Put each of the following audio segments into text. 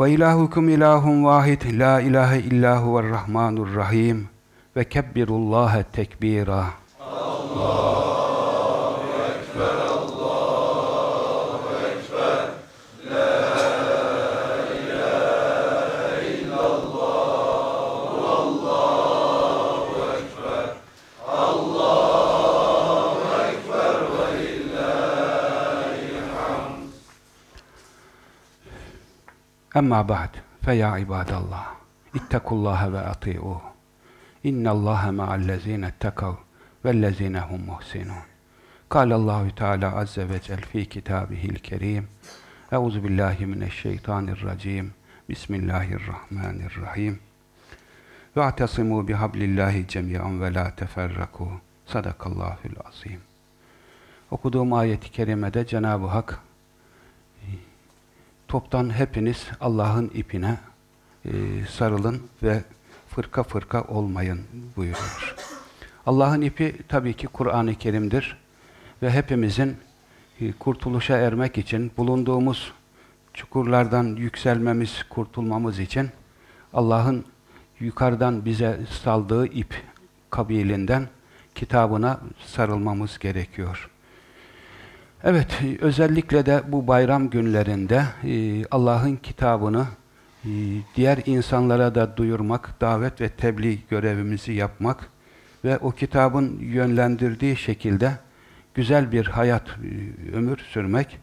Ve. Ve ilahukum ilahun vahid la ilahe illa huver rahmanur rahim ve kebbirullaha tekbira. Emma ba'd. Fe ya ibadallah. İttakullaha ve ati'uhu innallaha ma'allezine ettekav vellezine hum muhsinun. Kâlallahu Teala azze ve cel fi kitabihil kerim Euzu billahi mineşşeytanirracim Bismillahirrahmanirrahim. Ve atasimu bihablillahi cemiyan ve la teferraku Sadakallahul azim Okuduğum ayeti kerimede Cenab-ı Hak toptan hepiniz Allah'ın ipine e, sarılın ve fırka fırka olmayın buyuruyor. Allah'ın ipi tabii ki Kur'an-ı Kerim'dir ve hepimizin e, kurtuluşa ermek için bulunduğumuz çukurlardan yükselmemiz, kurtulmamız için Allah'ın yukarıdan bize saldığı ip kabilinden kitabına sarılmamız gerekiyor. Evet, özellikle de bu bayram günlerinde e, Allah'ın kitabını e, diğer insanlara da duyurmak, davet ve tebliğ görevimizi yapmak ve o kitabın yönlendirdiği şekilde güzel bir hayat, e, ömür sürmek,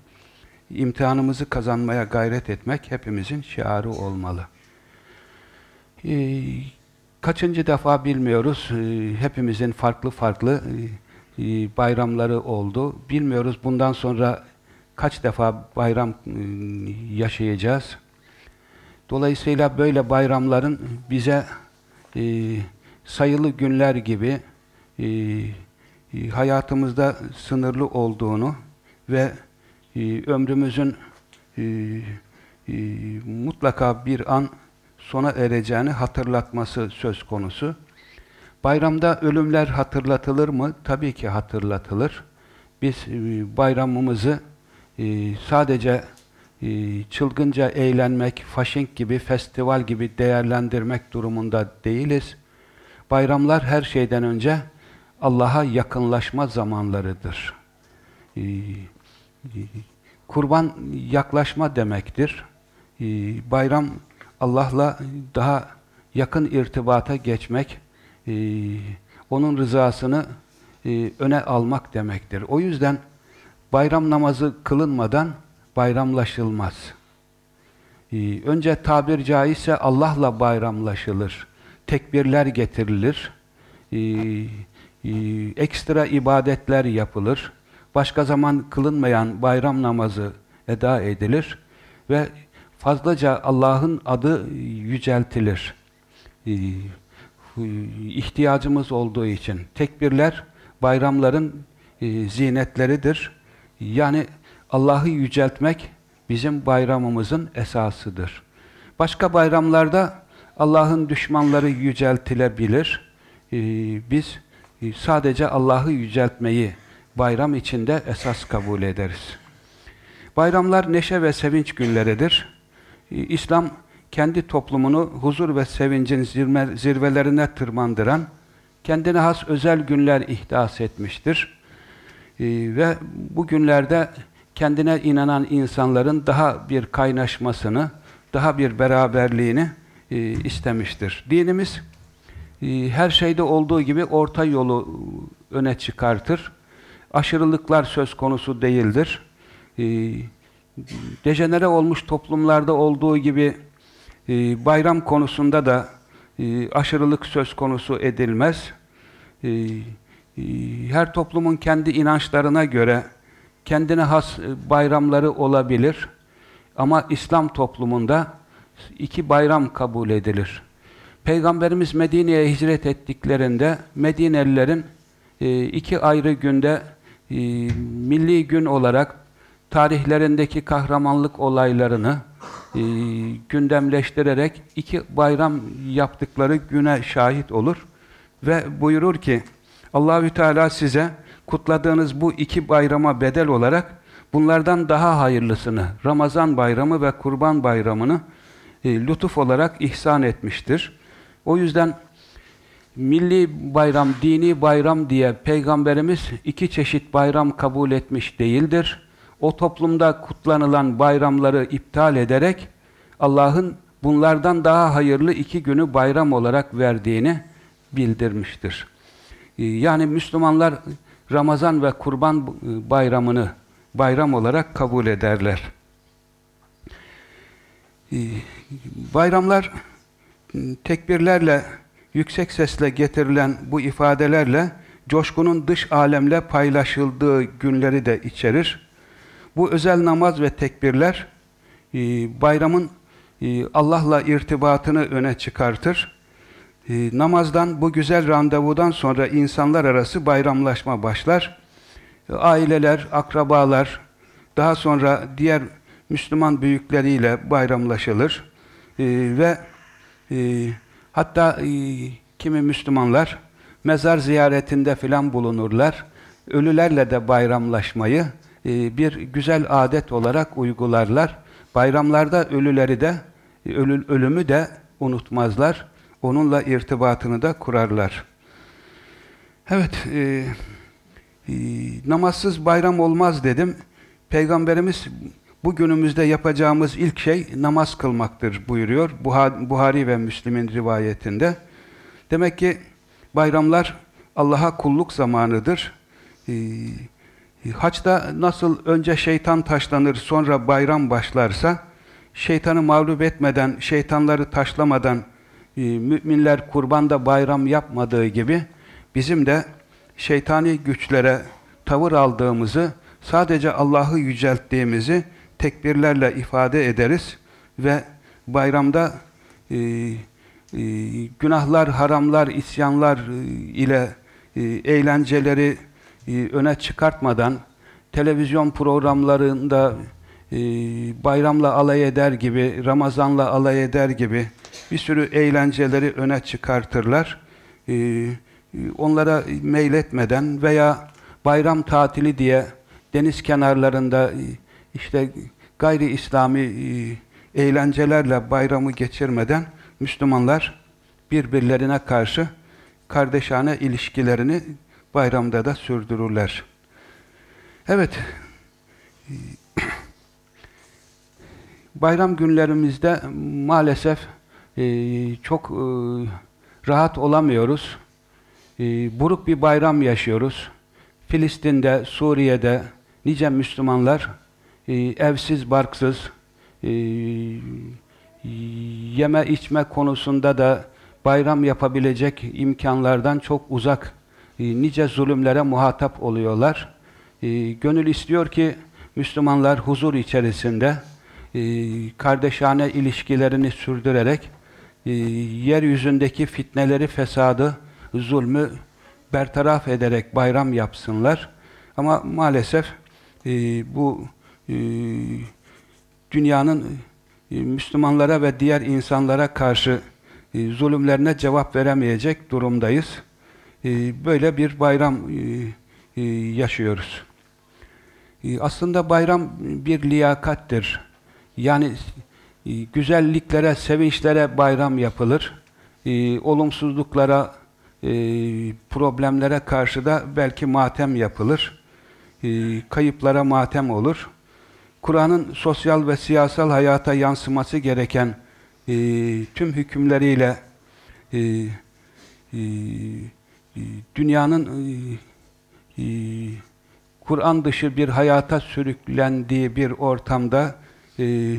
imtihanımızı kazanmaya gayret etmek hepimizin şiarı olmalı. Kaçıncı defa bilmiyoruz, hepimizin farklı farklı e, bayramları oldu. Bilmiyoruz bundan sonra kaç defa bayram e, yaşayacağız. Dolayısıyla böyle bayramların bize e, sayılı günler gibi hayatımızda sınırlı olduğunu ve ömrümüzün mutlaka bir an sona ereceğini hatırlatması söz konusu. Bayramda ölümler hatırlatılır mı? Tabii ki hatırlatılır. Biz e, bayramımızı e, sadece e, çılgınca eğlenmek, faşink gibi, festival gibi değerlendirmek durumunda değiliz. Bayramlar her şeyden önce Allah'a yakınlaşma zamanlarıdır. Kurban yaklaşma demektir. Bayram Allah'la daha yakın irtibata geçmek, e, onun rızasını e, öne almak demektir. O yüzden bayram namazı kılınmadan bayramlaşılmaz. E, önce tabir caizse Allah'la bayramlaşılır. Tekbirler getirilir. E, e, ekstra ibadetler yapılır. Başka zaman kılınmayan bayram namazı eda edilir ve fazlaca Allah'ın adı yüceltilir. E, ihtiyacımız olduğu için. Tekbirler bayramların e, zinetleridir. Yani Allah'ı yüceltmek bizim bayramımızın esasıdır. Başka bayramlarda Allah'ın düşmanları yüceltilebilir. E, biz e, sadece Allah'ı yüceltmeyi bayram içinde esas kabul ederiz. Bayramlar neşe ve sevinç günleridir. E, İslam kendi toplumunu huzur ve sevincin zirve, zirvelerine tırmandıran, kendine has özel günler ihdas etmiştir. Ee, ve bu günlerde kendine inanan insanların daha bir kaynaşmasını, daha bir beraberliğini e, istemiştir. Dinimiz e, her şeyde olduğu gibi orta yolu öne çıkartır. Aşırılıklar söz konusu değildir. E, dejenere olmuş toplumlarda olduğu gibi ee, bayram konusunda da e, aşırılık söz konusu edilmez. Ee, e, her toplumun kendi inançlarına göre kendine has e, bayramları olabilir. Ama İslam toplumunda iki bayram kabul edilir. Peygamberimiz Medine'ye hicret ettiklerinde Medinelilerin iki ayrı günde milli gün olarak tarihlerindeki kahramanlık olaylarını e, gündemleştirerek iki bayram yaptıkları güne şahit olur ve buyurur ki Allahü Teala size kutladığınız bu iki bayrama bedel olarak bunlardan daha hayırlısını Ramazan bayramı ve Kurban bayramını e, lütuf olarak ihsan etmiştir. O yüzden milli bayram, dini bayram diye Peygamberimiz iki çeşit bayram kabul etmiş değildir. O toplumda kutlanılan bayramları iptal ederek Allah'ın bunlardan daha hayırlı iki günü bayram olarak verdiğini bildirmiştir. Ee, Yani Müslümanlar Ramazan ve Kurban bayramını bayram olarak kabul ederler. Ee, Bayramlar tekbirlerle, yüksek sesle getirilen bu ifadelerle coşkunun dış alemle paylaşıldığı günleri de içerir. Bu özel namaz ve tekbirler e, bayramın e, Allah'la irtibatını öne çıkartır. E, namazdan, bu güzel randevudan sonra insanlar arası bayramlaşma başlar. Aileler, akrabalar, daha sonra diğer Müslüman büyükleriyle bayramlaşılır. Ve hatta kimi Müslümanlar mezar ziyaretinde filan bulunurlar. Ölülerle de bayramlaşmayı bir güzel adet olarak uygularlar. Bayramlarda ölüleri de, ölü, ölümü de unutmazlar. Onunla irtibatını da kurarlar. Evet, e, e, namazsız bayram olmaz dedim. Peygamberimiz bu günümüzde yapacağımız ilk şey namaz kılmaktır buyuruyor. Buhari ve Müslim'in rivayetinde. Demek ki bayramlar Allah'a kulluk zamanıdır. Ee, Haçta nasıl önce şeytan taşlanır sonra bayram başlarsa şeytanı mağlup etmeden, şeytanları taşlamadan e, müminler kurbanda bayram yapmadığı gibi bizim de şeytani güçlere tavır aldığımızı, sadece Allah'ı yücelttiğimizi tekbirlerle ifade ederiz ve bayramda e, e, günahlar, haramlar, isyanlar e, ile e, eğlenceleri öne çıkartmadan televizyon programlarında e, bayramla alay eder gibi, Ramazanla alay eder gibi bir sürü eğlenceleri öne çıkartırlar. E, onlara meyletmeden veya bayram tatili diye deniz kenarlarında işte gayri İslami eğlencelerle bayramı geçirmeden Müslümanlar birbirlerine karşı kardeşane ilişkilerini bayramda da sürdürürler. Evet, bayram günlerimizde maalesef e, çok e, rahat olamıyoruz. E, buruk bir bayram yaşıyoruz. Filistin'de, Suriye'de nice Müslümanlar evsiz, barksız, yeme içme konusunda da bayram yapabilecek imkanlardan çok uzak nice zulümlere muhatap oluyorlar. E, gönül istiyor ki Müslümanlar huzur içerisinde e, kardeşane ilişkilerini sürdürerek yeryüzündeki fitneleri, fesadı, zulmü bertaraf ederek bayram yapsınlar. Ama maalesef bu dünyanın Müslümanlara ve diğer insanlara karşı zulümlerine cevap veremeyecek durumdayız. Ee, böyle bir bayram e, e, yaşıyoruz. Ee, aslında bayram bir liyakattir. Yani e, güzelliklere, sevinçlere bayram yapılır. Olumsuzluklara, problemlere karşı da belki matem yapılır. Kayıplara matem olur. Kur'an'ın sosyal ve siyasal hayata yansıması gereken tüm hükümleriyle ee, dünyanın e, e, Kur'an dışı bir hayata sürüklendiği bir ortamda e,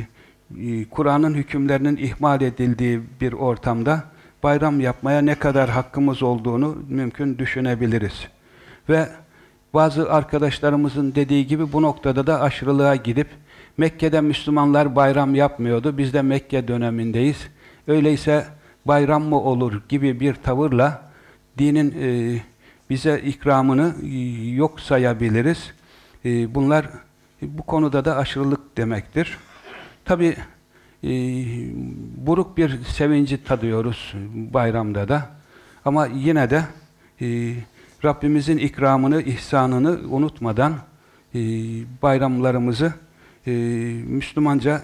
Kur'an'ın hükümlerinin ihmal edildiği bir ortamda bayram yapmaya ne kadar hakkımız olduğunu mümkün düşünebiliriz. Ve bazı arkadaşlarımızın dediği gibi bu noktada da aşırılığa gidip Mekke'de Müslümanlar bayram yapmıyordu. Biz de Mekke dönemindeyiz. Öyleyse bayram mı olur gibi bir tavırla dinin e, bize ikramını e, yok sayabiliriz. E, bunlar bu konuda da aşırılık demektir. Tabi e, buruk bir sevinci tadıyoruz bayramda da. Ama yine de e, Rabbimizin ikramını, ihsanını unutmadan e, bayramlarımızı e, Müslümanca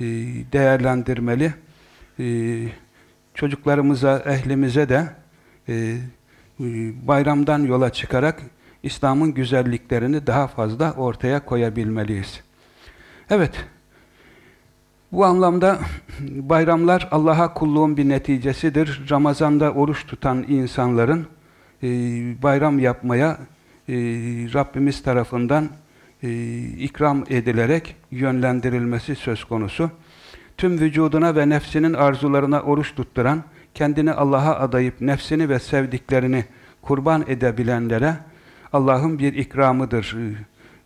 e, değerlendirmeli. E, çocuklarımıza, ehlimize de e, e, bayramdan yola çıkarak İslam'ın güzelliklerini daha fazla ortaya koyabilmeliyiz. Evet, bu anlamda bayramlar Allah'a kulluğun bir neticesidir. Ramazan'da oruç tutan insanların e, bayram yapmaya Rabbimiz tarafından ikram edilerek yönlendirilmesi söz konusu. Tüm vücuduna ve nefsinin arzularına oruç tutturan, kendini Allah'a adayıp nefsini ve sevdiklerini kurban edebilenlere Allah'ın bir ikramıdır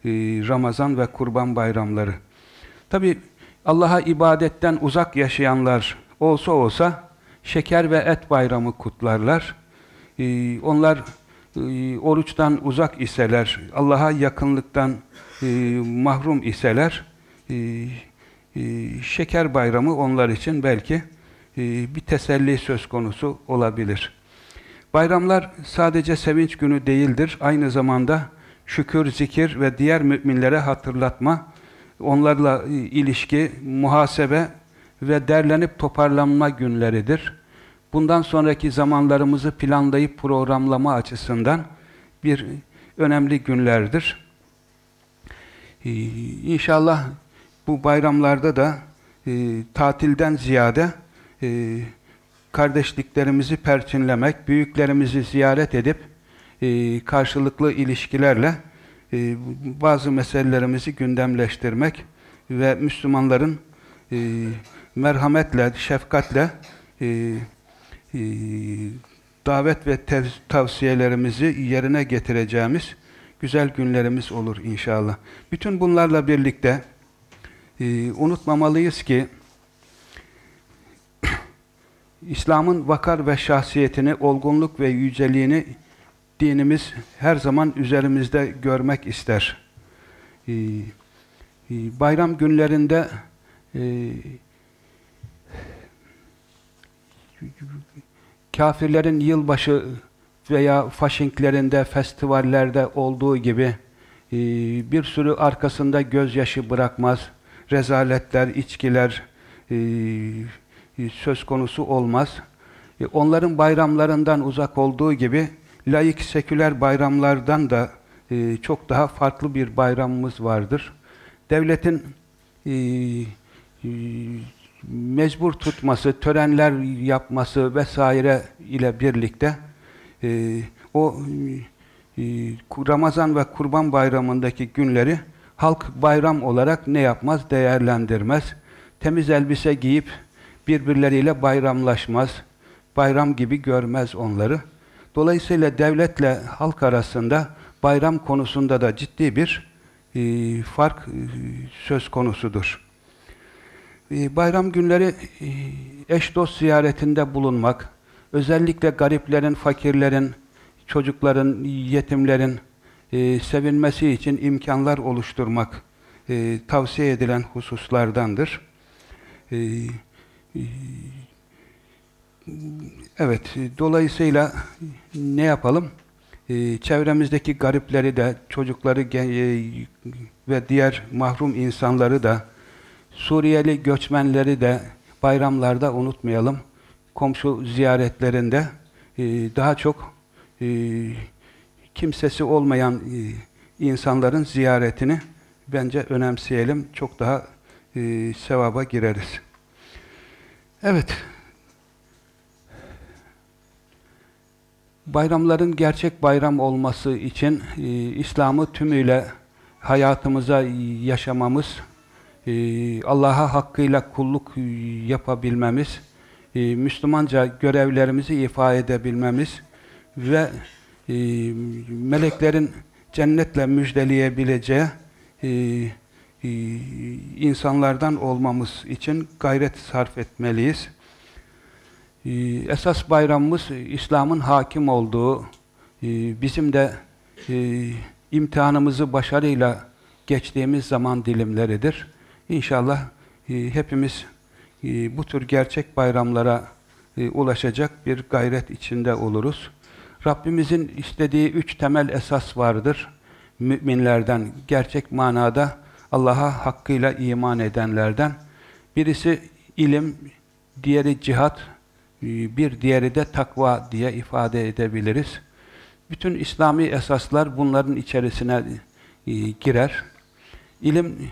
e, Ramazan ve kurban bayramları. Tabi Allah'a ibadetten uzak yaşayanlar olsa olsa şeker ve et bayramı kutlarlar. E, onlar e, oruçtan uzak iseler, Allah'a yakınlıktan mahrum iseler, şeker bayramı onlar için belki bir teselli söz konusu olabilir. Bayramlar sadece sevinç günü değildir. Aynı zamanda şükür, zikir ve diğer müminlere hatırlatma, onlarla e, ilişki, muhasebe ve derlenip toparlanma günleridir. Bundan sonraki zamanlarımızı planlayıp programlama açısından bir önemli günlerdir. Ee, inşallah bu bayramlarda da e, tatilden ziyade e, kardeşliklerimizi perçinlemek, büyüklerimizi ziyaret edip e, karşılıklı ilişkilerle e, bazı meselelerimizi gündemleştirmek ve Müslümanların e, merhametle, şefkatle e, e, davet ve tavsiyelerimizi yerine getireceğimiz güzel günlerimiz olur inşallah. Bütün bunlarla birlikte e, unutmamalıyız ki İslam'ın vakar ve şahsiyetini, olgunluk ve yüceliğini dinimiz her zaman üzerimizde görmek ister. Ee, e, bayram günlerinde e, kafirlerin yılbaşı veya faşinklerinde, festivallerde olduğu gibi e, bir sürü arkasında gözyaşı bırakmaz, rezaletler, içkiler, e, söz konusu olmaz. E, onların bayramlarından uzak olduğu gibi laik seküler bayramlardan da e, çok daha farklı bir bayramımız vardır. Devletin mecbur tutması, törenler yapması vesaire ile birlikte o Ramazan ve Kurban Bayramı'ndaki günleri halk bayram olarak ne yapmaz? Değerlendirmez. Temiz elbise giyip birbirleriyle bayramlaşmaz, bayram gibi görmez onları. Dolayısıyla devletle halk arasında bayram konusunda da ciddi bir e, fark e, söz konusudur. E, bayram günleri e, eş dost ziyaretinde bulunmak, özellikle gariplerin, fakirlerin, çocukların, yetimlerin e, sevinmesi için imkanlar oluşturmak e, tavsiye edilen hususlardandır. E, Evet, dolayısıyla ne yapalım? Ee, çevremizdeki garipleri de, çocukları e, ve diğer mahrum insanları da, Suriyeli göçmenleri de bayramlarda unutmayalım. Komşu ziyaretlerinde e, daha çok e, kimsesi olmayan insanların ziyaretini bence önemseyelim. Çok daha sevaba gireriz. Evet. Bayramların gerçek bayram olması için e, İslam'ı tümüyle hayatımıza yaşamamız, e, Allah'a hakkıyla kulluk yapabilmemiz, e, Müslümanca görevlerimizi ifade edebilmemiz ve e, meleklerin cennetle müjdeleyebileceği e, insanlardan olmamız için gayret sarf etmeliyiz. Ee, Esas bayramımız e, İslam'ın hakim olduğu, e, bizim de e, imtihanımızı başarıyla geçtiğimiz zaman dilimleridir. İnşallah e, hepimiz e, bu tür gerçek bayramlara e, ulaşacak bir gayret içinde oluruz. Rabbimizin istediği üç temel esas vardır. Müminlerden, gerçek manada Allah'a hakkıyla iman edenlerden. Birisi ilim, diğeri cihat, e, bir diğeri de takva diye ifade edebiliriz. Bütün İslami esaslar bunların içerisine e, girer. İlim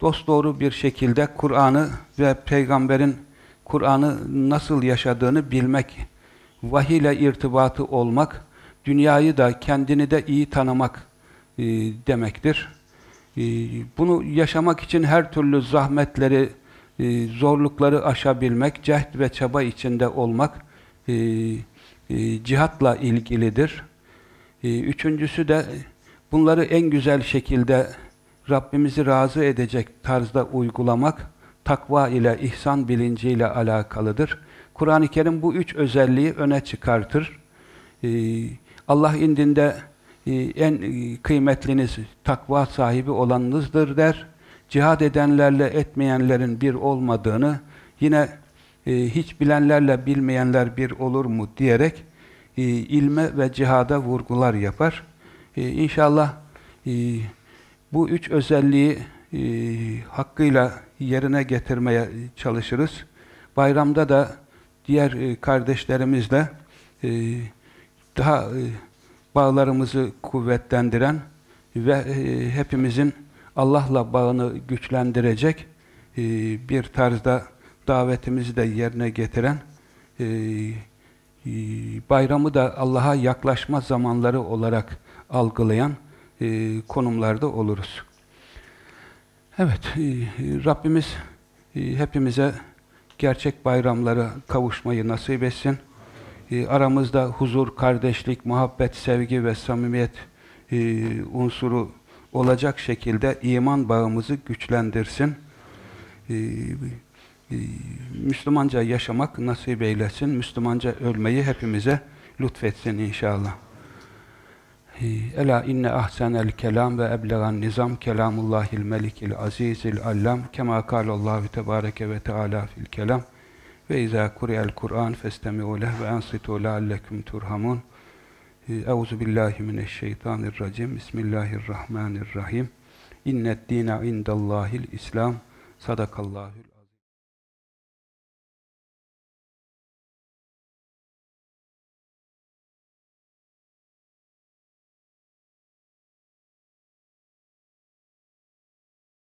dosdoğru bir şekilde Kur'an'ı ve peygamberin Kur'an'ı nasıl yaşadığını bilmek, vahiy ile irtibatı olmak, dünyayı da kendini de iyi tanımak e, demektir. E, bunu yaşamak için her türlü zahmetleri, e, zorlukları aşabilmek, cehd ve çaba içinde olmak e, e, cihatla ilgilidir. Üçüncüsü de bunları en güzel şekilde Rabbimizi razı edecek tarzda uygulamak, takva ile, ihsan bilinciyle alakalıdır. Kur'an-ı Kerim bu üç özelliği öne çıkartır. Ee, Allah indinde en e, kıymetliniz takva sahibi olanınızdır der. Cihad edenlerle etmeyenlerin bir olmadığını, yine e, hiç bilenlerle bilmeyenler bir olur mu diyerek e, ilme ve cihada vurgular yapar. E, inşallah e, bu üç özelliği e, hakkıyla yerine getirmeye çalışırız. Bayramda da diğer e, kardeşlerimizle e, daha e, bağlarımızı kuvvetlendiren ve e, hepimizin Allah'la bağını güçlendirecek e, bir tarzda davetimizi de yerine getiren e, bayramı da Allah'a yaklaşma zamanları olarak algılayan konumlarda oluruz. Evet, Rabbimiz hepimize gerçek bayramlara kavuşmayı nasip etsin. E, aramızda huzur, kardeşlik, muhabbet, sevgi ve samimiyet e, unsuru olacak şekilde iman bağımızı güçlendirsin. E, e, Müslümanca yaşamak nasip eylesin. Müslümanca ölmeyi hepimize lütfetsin inşallah. Ela inne ahsenel kelam ve eblegan nizam kelamullahil melikil azizil allam kema kalallahu tebareke ve teala fil kelam ve izâ kuriyel Kur'an festemi'u leh ve ansitu leallekum turhamun. Euzu billahi mineşşeytanirracim. Bismillahirrahmanirrahim. İnned dîne indallâhil İslam. Sadakallahül